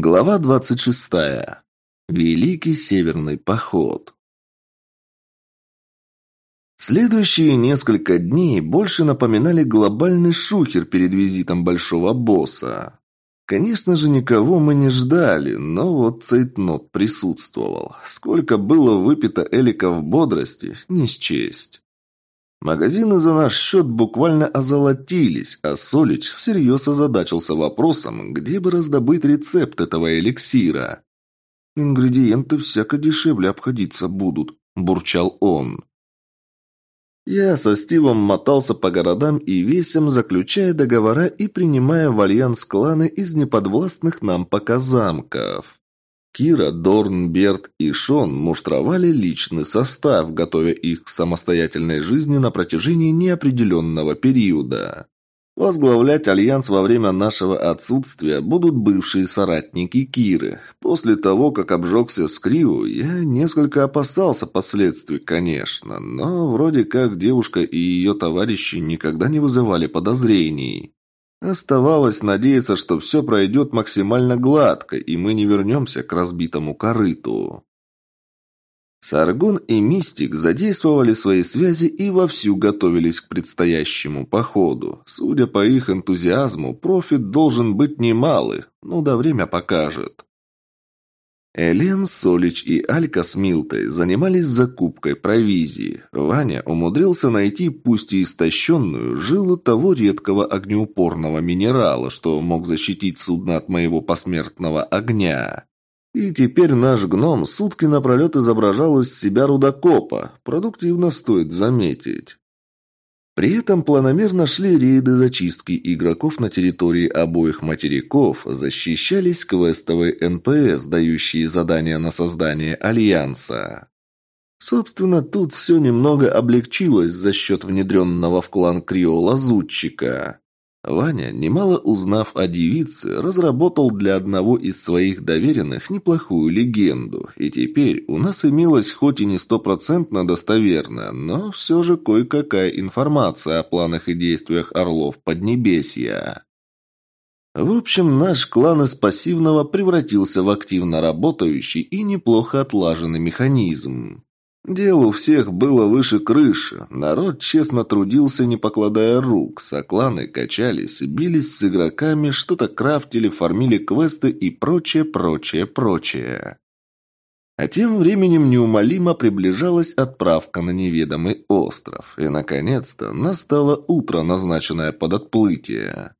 Глава 26. Великий Северный поход. Следующие несколько дней больше напоминали глобальный шухер перед визитом большого босса. Конечно же, никого мы не ждали, но вот цейтнот присутствовал. Сколько было выпито элика в бодрости, не счесть. Магазины за наш счет буквально озолотились, а Солич всерьез озадачился вопросом, где бы раздобыть рецепт этого эликсира. «Ингредиенты всяко дешевле обходиться будут», – бурчал он. Я со Стивом мотался по городам и весям, заключая договора и принимая в альянс кланы из неподвластных нам пока замков. Кира, Дорн, Берт и Шон муштровали личный состав, готовя их к самостоятельной жизни на протяжении неопределенного периода. Возглавлять альянс во время нашего отсутствия будут бывшие соратники Киры. После того, как обжегся с Крио, я несколько опасался последствий, конечно, но вроде как девушка и ее товарищи никогда не вызывали подозрений. Оставалось надеяться, что все пройдет максимально гладко, и мы не вернемся к разбитому корыту. Саргон и Мистик задействовали свои связи и вовсю готовились к предстоящему походу. Судя по их энтузиазму, профит должен быть немалый, ну да время покажет. Элен, Солич и Алька с Милтой занимались закупкой провизии. Ваня умудрился найти, пусть и истощенную, жилу того редкого огнеупорного минерала, что мог защитить судно от моего посмертного огня. И теперь наш гном сутки напролет изображал из себя рудокопа. Продуктивно стоит заметить. При этом планомерно шли рейды зачистки игроков на территории обоих материков, защищались квестовые НПС, дающие задания на создание Альянса. Собственно, тут все немного облегчилось за счет внедренного в клан Крио лазутчика. Ваня, немало узнав о девице, разработал для одного из своих доверенных неплохую легенду, и теперь у нас имелась хоть и не стопроцентно достоверная, но все же кое-какая информация о планах и действиях орлов Поднебесья. В общем, наш клан из пассивного превратился в активно работающий и неплохо отлаженный механизм. Дело у всех было выше крыши. Народ честно трудился, не покладая рук. Сокланы качались, бились с игроками, что-то крафтили, фармили квесты и прочее, прочее, прочее. А тем временем неумолимо приближалась отправка на неведомый остров. И, наконец-то, настало утро, назначенное под отплытие.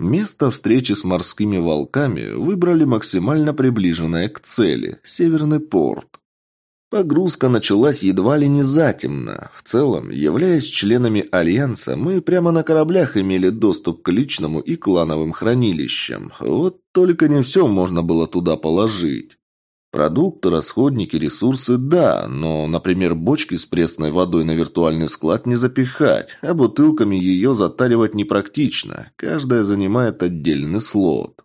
Место встречи с морскими волками выбрали максимально приближенное к цели – Северный порт. Погрузка началась едва ли не затемно. В целом, являясь членами Альянса, мы прямо на кораблях имели доступ к личному и клановым хранилищам. Вот только не все можно было туда положить. Продукты, расходники, ресурсы – да, но, например, бочки с пресной водой на виртуальный склад не запихать, а бутылками ее затаривать непрактично. Каждая занимает отдельный слот.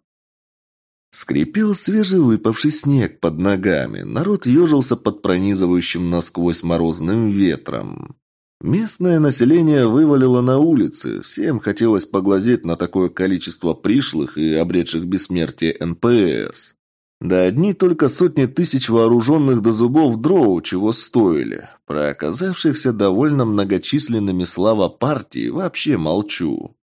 Скрипел свежевыпавший снег под ногами. Народ ежился под пронизывающим насквозь морозным ветром. Местное население вывалило на улицы. Всем хотелось поглазеть на такое количество пришлых и обретших бессмертие НПС. Да одни только сотни тысяч вооруженных до зубов дроу чего стоили. Про оказавшихся довольно многочисленными слава партии вообще молчу.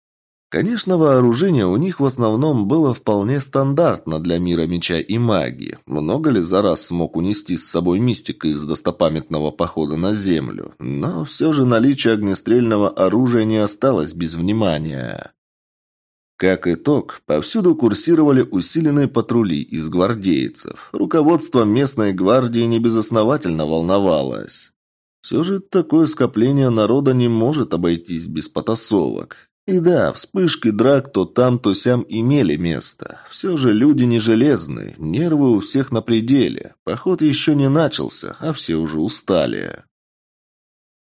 Конечно, вооружение у них в основном было вполне стандартно для мира меча и магии. Много ли за раз смог унести с собой мистика из достопамятного похода на Землю? Но все же наличие огнестрельного оружия не осталось без внимания. Как итог, повсюду курсировали усиленные патрули из гвардейцев. Руководство местной гвардии небезосновательно волновалось. Все же такое скопление народа не может обойтись без потасовок. И да, вспышки драк то там, то сям имели место. Все же люди не железные, нервы у всех на пределе. Поход еще не начался, а все уже устали.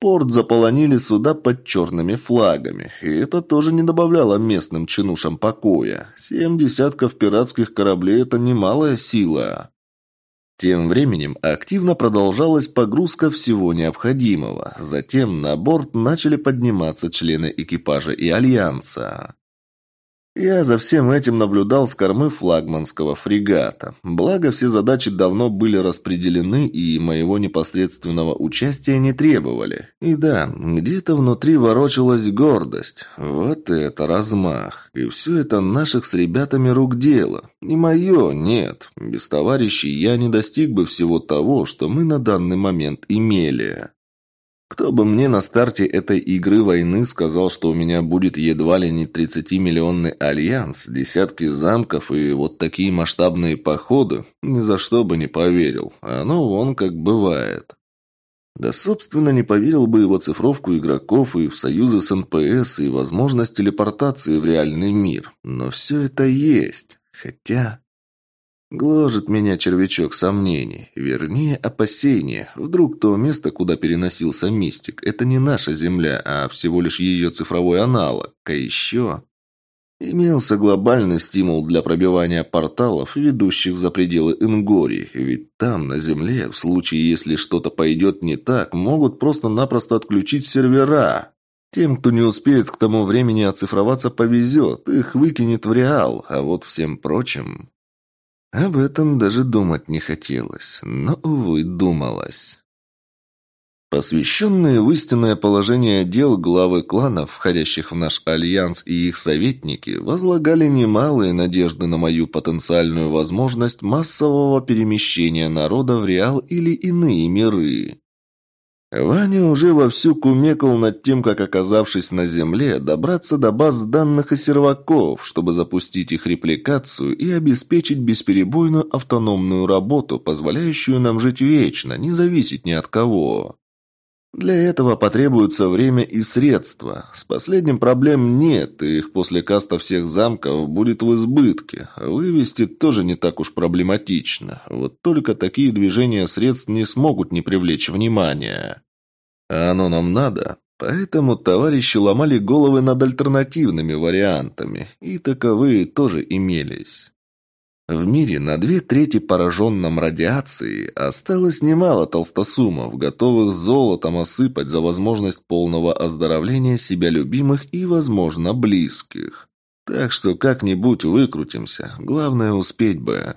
Порт заполонили суда под черными флагами, и это тоже не добавляло местным чинушам покоя. Семь десятков пиратских кораблей – это немалая сила. Тем временем активно продолжалась погрузка всего необходимого. Затем на борт начали подниматься члены экипажа и Альянса. Я за всем этим наблюдал с кормы флагманского фрегата. Благо, все задачи давно были распределены и моего непосредственного участия не требовали. И да, где-то внутри ворочалась гордость. Вот это размах. И все это наших с ребятами рук дело. Не мое, нет. Без товарищей я не достиг бы всего того, что мы на данный момент имели. Кто бы мне на старте этой игры войны сказал, что у меня будет едва ли не 30-миллионный альянс, десятки замков и вот такие масштабные походы, ни за что бы не поверил. А оно вон как бывает. Да, собственно, не поверил бы и в оцифровку игроков, и в союзы с НПС, и возможность телепортации в реальный мир. Но все это есть. Хотя... Гложет меня червячок сомнений, вернее опасения. Вдруг то место, куда переносился мистик, это не наша Земля, а всего лишь ее цифровой аналог. А еще... Имелся глобальный стимул для пробивания порталов, ведущих за пределы Ингории, ведь там, на Земле, в случае, если что-то пойдет не так, могут просто-напросто отключить сервера. Тем, кто не успеет к тому времени оцифроваться, повезет, их выкинет в реал, а вот всем прочим... Об этом даже думать не хотелось, но, увы, думалось. Посвященные в истинное положение дел главы кланов, входящих в наш альянс и их советники, возлагали немалые надежды на мою потенциальную возможность массового перемещения народа в Реал или иные миры. Ваня уже вовсю кумекал над тем, как, оказавшись на Земле, добраться до баз данных и серваков, чтобы запустить их репликацию и обеспечить бесперебойную автономную работу, позволяющую нам жить вечно, не зависеть ни от кого. Для этого потребуется время и средства. С последним проблем нет, и их после каста всех замков будет в избытке. Вывести тоже не так уж проблематично. Вот только такие движения средств не смогут не привлечь внимания. А оно нам надо. Поэтому товарищи ломали головы над альтернативными вариантами, и таковые тоже имелись. В мире на две трети пораженном радиацией осталось немало толстосумов, готовых золотом осыпать за возможность полного оздоровления себя любимых и, возможно, близких. Так что как-нибудь выкрутимся, главное успеть бы.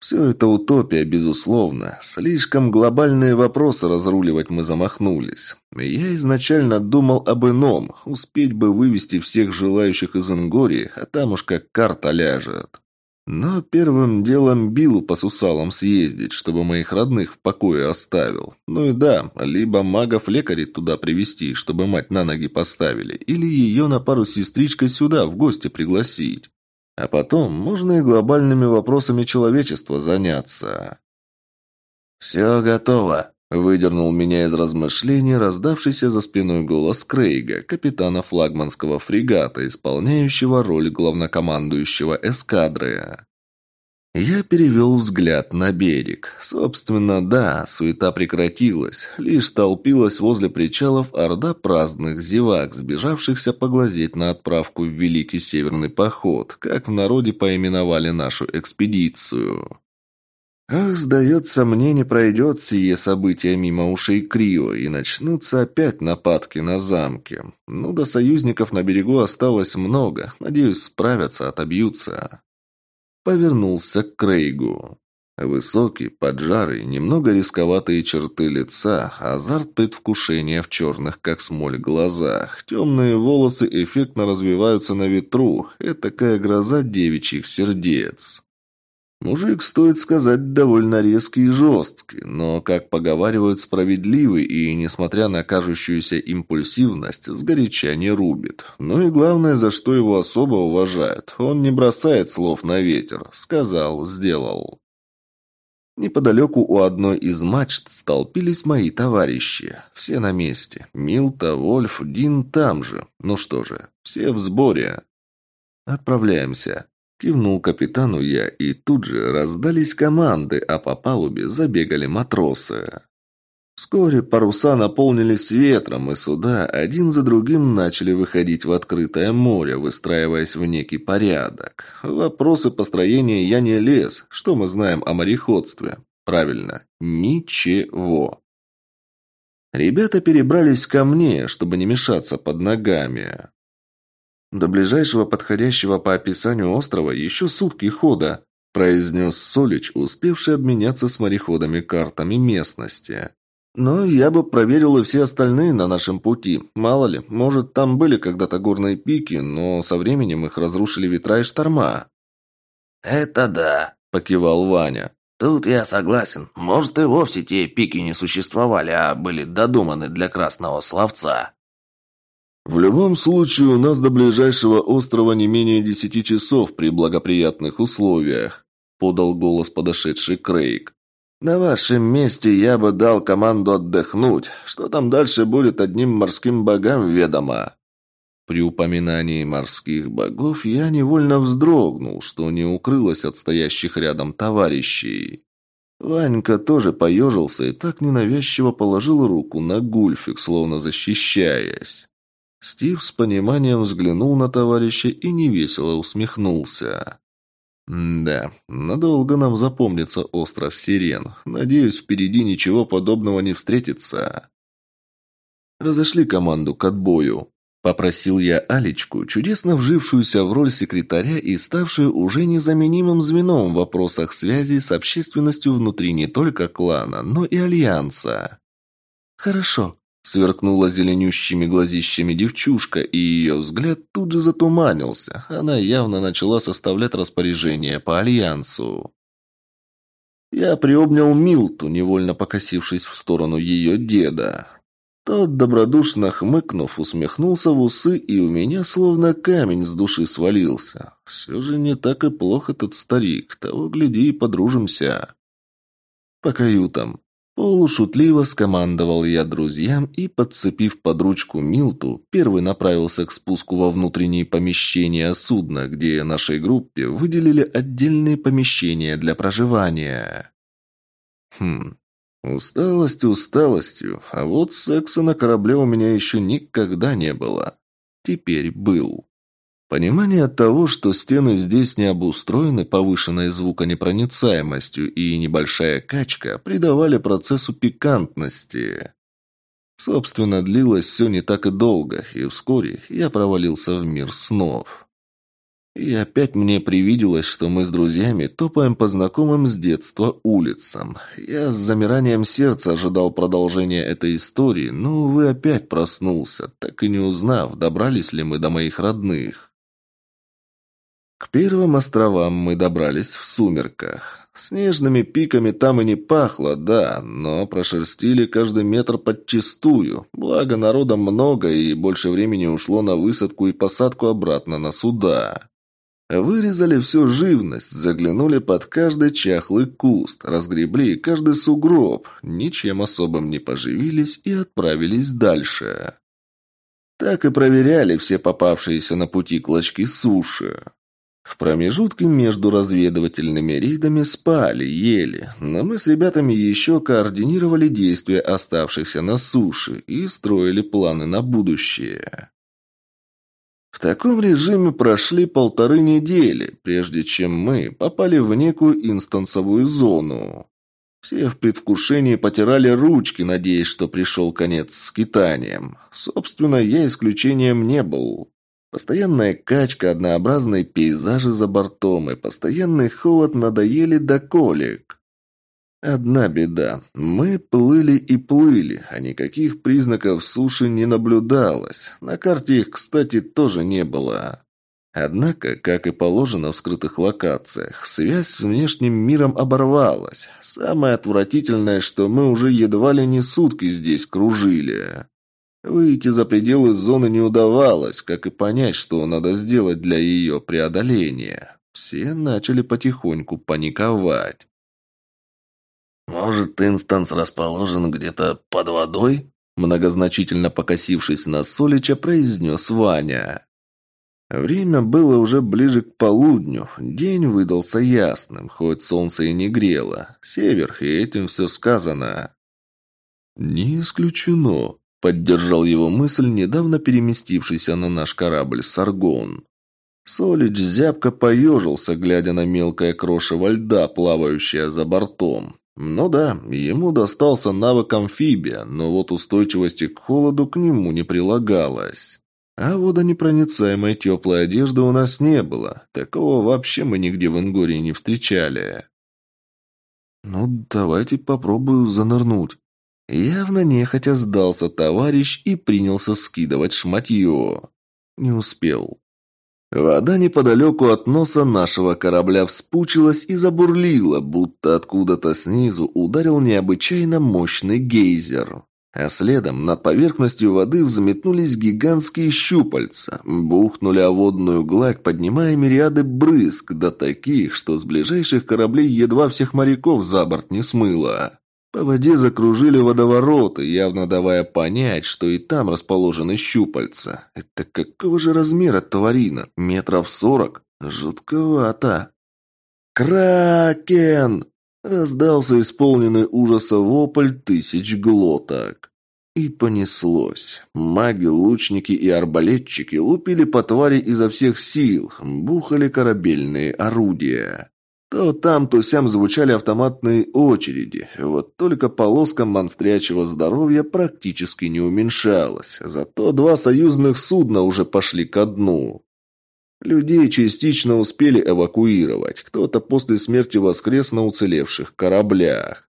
Все это утопия, безусловно. Слишком глобальные вопросы разруливать мы замахнулись. Я изначально думал об ином, успеть бы вывести всех желающих из Ингории, а там уж как карта ляжет. Но первым делом Биллу по сусалам съездить, чтобы моих родных в покое оставил. Ну и да, либо магов-лекарей туда привести, чтобы мать на ноги поставили, или ее на пару с сестричкой сюда в гости пригласить. А потом можно и глобальными вопросами человечества заняться. «Все готово», — выдернул меня из размышлений раздавшийся за спиной голос Крейга, капитана флагманского фрегата, исполняющего роль главнокомандующего эскадры. Я перевел взгляд на берег. Собственно, да, суета прекратилась. Лишь толпилась возле причалов орда праздных зевак, сбежавшихся поглазеть на отправку в Великий Северный Поход, как в народе поименовали нашу экспедицию. Ах, сдается мне, не пройдет сие событие мимо ушей Крио, и начнутся опять нападки на замки. Ну, до союзников на берегу осталось много. Надеюсь, справятся, отобьются. Повернулся к Крейгу. Высокий, поджарый, немного рисковатые черты лица, азарт предвкушения в черных, как смоль, глазах. Темные волосы эффектно развиваются на ветру. Этакая гроза девичьих сердец. Мужик, стоит сказать, довольно резкий и жесткий, но, как поговаривают, справедливый и, несмотря на кажущуюся импульсивность, сгоряча не рубит. Ну и главное, за что его особо уважают, он не бросает слов на ветер. Сказал, сделал. Неподалеку у одной из мачт столпились мои товарищи. Все на месте. Милта, Вольф, Дин там же. Ну что же, все в сборе. Отправляемся. Кивнул капитану я, и тут же раздались команды, а по палубе забегали матросы. Вскоре паруса наполнились ветром, и суда один за другим начали выходить в открытое море, выстраиваясь в некий порядок. Вопросы построения я не лез. Что мы знаем о мореходстве? Правильно, ничего. Ребята перебрались ко мне, чтобы не мешаться под ногами. До ближайшего подходящего по описанию острова еще сутки хода», произнес Солич, успевший обменяться с мореходами картами местности. «Но я бы проверил и все остальные на нашем пути. Мало ли, может, там были когда-то горные пики, но со временем их разрушили ветра и шторма». «Это да», – покивал Ваня. «Тут я согласен. Может, и вовсе те пики не существовали, а были додуманы для красного словца». «В любом случае, у нас до ближайшего острова не менее десяти часов при благоприятных условиях», – подал голос подошедший Крейг. «На вашем месте я бы дал команду отдохнуть. Что там дальше будет, одним морским богам ведомо». При упоминании морских богов я невольно вздрогнул, что не укрылось от стоящих рядом товарищей. Ванька тоже поежился и так ненавязчиво положил руку на гульфик, словно защищаясь. Стив с пониманием взглянул на товарища и невесело усмехнулся. «Да, надолго нам запомнится остров Сирен. Надеюсь, впереди ничего подобного не встретится». Разошли команду к отбою. Попросил я Алечку, чудесно вжившуюся в роль секретаря и ставшую уже незаменимым звеном в вопросах связи с общественностью внутри не только клана, но и альянса. «Хорошо», Сверкнула зеленющими глазищами девчушка, и ее взгляд тут же затуманился. Она явно начала составлять распоряжение по альянсу. Я приобнял Милту, невольно покосившись в сторону ее деда. Тот, добродушно хмыкнув, усмехнулся в усы, и у меня словно камень с души свалился. Все же не так и плохо этот старик, того гляди и подружимся. По каютам. Полушутливо скомандовал я друзьям и, подцепив под ручку Милту, первый направился к спуску во внутренние помещения судна, где нашей группе выделили отдельные помещения для проживания. Хм, усталость усталостью, а вот секса на корабле у меня еще никогда не было. Теперь был. Понимание того, что стены здесь не обустроены повышенной звуконепроницаемостью и небольшая качка, придавали процессу пикантности. Собственно, длилось все не так и долго, и вскоре я провалился в мир снов. И опять мне привиделось, что мы с друзьями топаем по знакомым с детства улицам. Я с замиранием сердца ожидал продолжения этой истории, но, увы, опять проснулся, так и не узнав, добрались ли мы до моих родных. К первым островам мы добрались в сумерках. Снежными пиками там и не пахло, да, но прошерстили каждый метр подчистую. Благо народа много и больше времени ушло на высадку и посадку обратно на суда. Вырезали всю живность, заглянули под каждый чахлый куст, разгребли каждый сугроб, ничем особым не поживились и отправились дальше. Так и проверяли все попавшиеся на пути клочки суши. В промежутке между разведывательными рейдами спали, ели, но мы с ребятами еще координировали действия оставшихся на суше и строили планы на будущее. В таком режиме прошли полторы недели, прежде чем мы попали в некую инстансовую зону. Все в предвкушении потирали ручки, надеясь, что пришел конец с скитанием. Собственно, я исключением не был. Постоянная качка, однообразные пейзажи за бортом и постоянный холод надоели до колик. Одна беда. Мы плыли и плыли, а никаких признаков суши не наблюдалось. На карте их, кстати, тоже не было. Однако, как и положено в скрытых локациях, связь с внешним миром оборвалась. Самое отвратительное, что мы уже едва ли не сутки здесь кружили. Выйти за пределы зоны не удавалось, как и понять, что надо сделать для ее преодоления. Все начали потихоньку паниковать. «Может, инстанс расположен где-то под водой?» Многозначительно покосившись на Солича, произнес Ваня. Время было уже ближе к полудню. День выдался ясным, хоть солнце и не грело. Север, и этим все сказано. «Не исключено», Поддержал его мысль, недавно переместившийся на наш корабль «Саргон». Солич зябко поежился, глядя на мелкое крошево льда, плавающее за бортом. Ну да, ему достался навык амфибия, но вот устойчивости к холоду к нему не прилагалось. А водонепроницаемой теплой одежды у нас не было. Такого вообще мы нигде в Ингории не встречали. «Ну, давайте попробую занырнуть». Явно нехотя сдался товарищ и принялся скидывать шматье. Не успел. Вода неподалеку от носа нашего корабля вспучилась и забурлила, будто откуда-то снизу ударил необычайно мощный гейзер. А следом над поверхностью воды взметнулись гигантские щупальца, бухнули о водную гладь, поднимая мириады брызг, до таких, что с ближайших кораблей едва всех моряков за борт не смыло. По воде закружили водовороты, явно давая понять, что и там расположены щупальца. Это какого же размера тварина? Метров сорок? Жутковато. «Кракен!» Раздался исполненный ужаса вопль тысяч глоток. И понеслось. Маги, лучники и арбалетчики лупили по твари изо всех сил, бухали корабельные орудия. То там, то сям звучали автоматные очереди. Вот только полоска монстрячего здоровья практически не уменьшалась. Зато два союзных судна уже пошли ко дну. Людей частично успели эвакуировать, кто-то после смерти воскрес на уцелевших кораблях.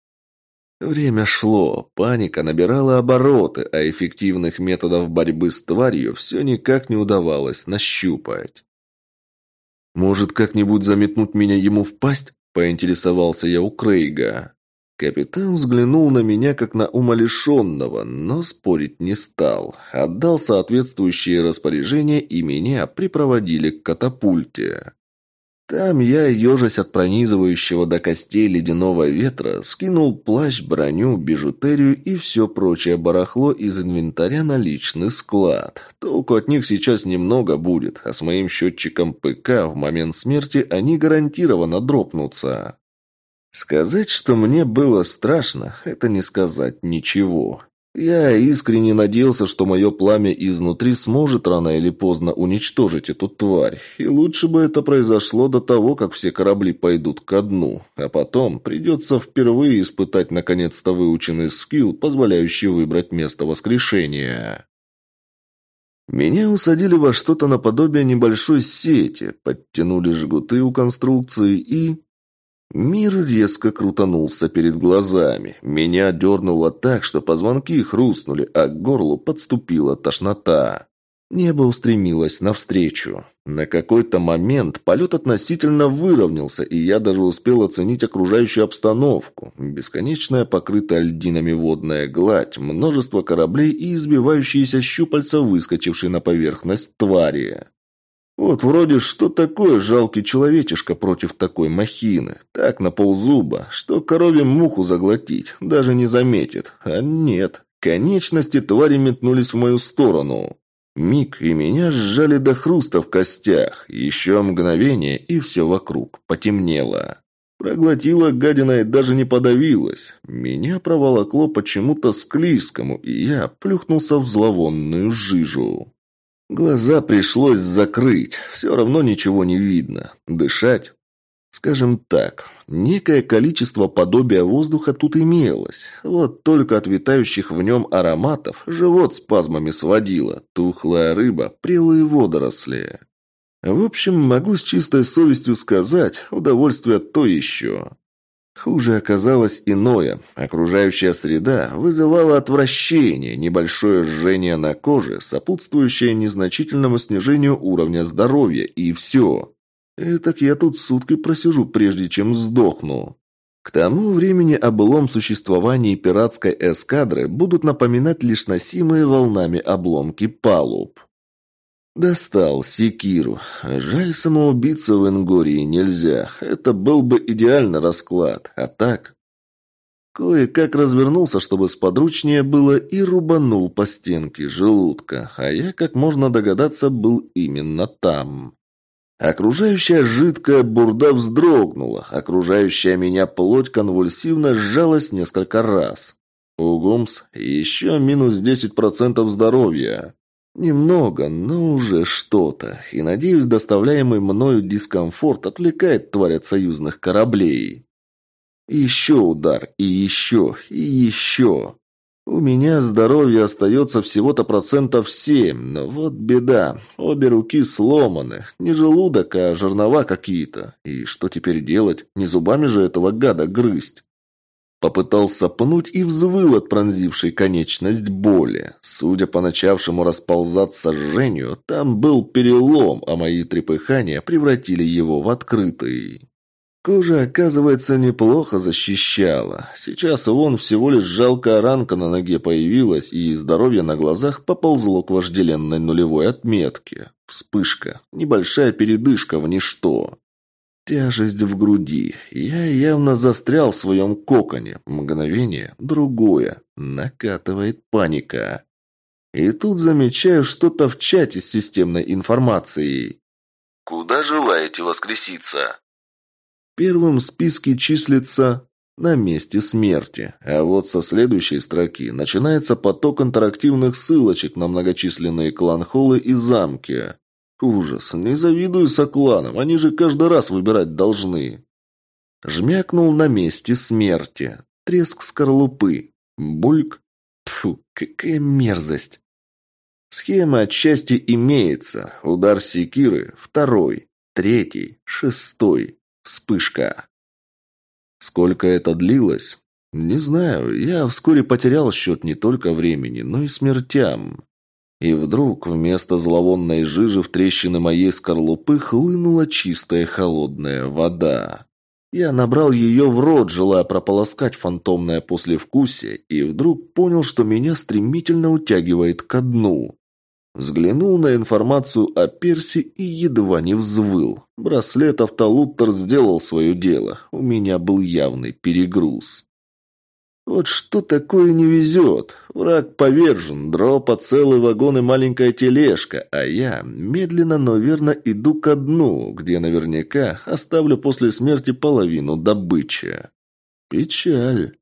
Время шло, паника набирала обороты, а эффективных методов борьбы с тварью все никак не удавалось нащупать. «Может, как-нибудь заметнуть меня ему в пасть?» – поинтересовался я у Крейга. Капитан взглянул на меня как на умалишенного, но спорить не стал. Отдал соответствующие распоряжения, и меня припроводили к катапульте. Там я, ежась от пронизывающего до костей ледяного ветра, скинул плащ, броню, бижутерию и все прочее барахло из инвентаря на личный склад. Толку от них сейчас немного будет, а с моим счетчиком ПК в момент смерти они гарантированно дропнутся. Сказать, что мне было страшно, это не сказать ничего. Я искренне надеялся, что мое пламя изнутри сможет рано или поздно уничтожить эту тварь, и лучше бы это произошло до того, как все корабли пойдут ко дну, а потом придется впервые испытать наконец-то выученный скилл, позволяющий выбрать место воскрешения. Меня усадили во что-то наподобие небольшой сети, подтянули жгуты у конструкции и... Мир резко крутанулся перед глазами. Меня дернуло так, что позвонки хрустнули, а к горлу подступила тошнота. Небо устремилось навстречу. На какой-то момент полет относительно выровнялся, и я даже успел оценить окружающую обстановку. Бесконечная покрытая льдинами водная гладь, множество кораблей и избивающиеся щупальца, выскочившие на поверхность твари. Вот вроде что такое жалкий человечишка против такой махины. Так на ползуба, что корове муху заглотить, даже не заметит. А нет, конечности твари метнулись в мою сторону. Миг, и меня сжали до хруста в костях. Еще мгновение, и все вокруг потемнело. Проглотила гадина и даже не подавилась. Меня проволокло почему-то склизкому, и я плюхнулся в зловонную жижу. Глаза пришлось закрыть, все равно ничего не видно. Дышать? Скажем так, некое количество подобия воздуха тут имелось. Вот только от витающих в нем ароматов живот спазмами сводило. Тухлая рыба, прелые водоросли. В общем, могу с чистой совестью сказать, удовольствие то еще. Хуже оказалось иное. Окружающая среда вызывала отвращение, небольшое жжение на коже, сопутствующее незначительному снижению уровня здоровья, и все. Этак я тут сутки просижу, прежде чем сдохну. К тому времени о былом существовании пиратской эскадры будут напоминать лишь носимые волнами обломки палуб. Достал секиру. Жаль, самоубиться в Ингории нельзя. Это был бы идеальный расклад. А так... Кое-как развернулся, чтобы сподручнее было, и рубанул по стенке желудка. А я, как можно догадаться, был именно там. Окружающая жидкая бурда вздрогнула. Окружающая меня плоть конвульсивно сжалась несколько раз. Угумс, еще минус 10% здоровья. Немного, но уже что-то. И, надеюсь, доставляемый мною дискомфорт отвлекает тварь от союзных кораблей. Еще удар, и еще, и еще. У меня здоровье остается всего-то процентов семь, но вот беда. Обе руки сломаны. Не желудок, а жернова какие-то. И что теперь делать? Не зубами же этого гада грызть. Попытался пнуть и взвыл от пронзившей конечность боли. Судя по начавшему расползаться жжению, там был перелом, а мои трепыхания превратили его в открытый. Кожа, оказывается, неплохо защищала. Сейчас вон всего лишь жалкая ранка на ноге появилась, и здоровье на глазах поползло к вожделенной нулевой отметке. Вспышка. Небольшая передышка в ничто. Тяжесть в груди. Я явно застрял в своем коконе. Мгновение, другое. Накатывает паника. И тут замечаю что-то в чате с системной информацией. «Куда желаете воскреситься?» Первым в списке числится «на месте смерти», а вот со следующей строки начинается поток интерактивных ссылочек на многочисленные кланхолы и замки. Ужас, не завидую сокланам, они же каждый раз выбирать должны. Жмякнул на месте смерти. Треск скорлупы. Бульк. Тьфу, какая мерзость. Схема отчасти имеется. Удар секиры. Второй. Третий. Шестой. Вспышка. Сколько это длилось? Не знаю. Я вскоре потерял счет не только времени, но и смертям. И вдруг вместо зловонной жижи в трещины моей скорлупы хлынула чистая холодная вода. Я набрал ее в рот, желая прополоскать фантомное послевкусие, и вдруг понял, что меня стремительно утягивает ко дну. Взглянул на информацию о Перси и едва не взвыл. Браслет Автолуттер сделал свое дело. У меня был явный перегруз. Вот что такое не везет. Враг повержен, дропа целый вагон и маленькая тележка, а я медленно, но верно иду ко дну, где наверняка оставлю после смерти половину добычи. Печаль.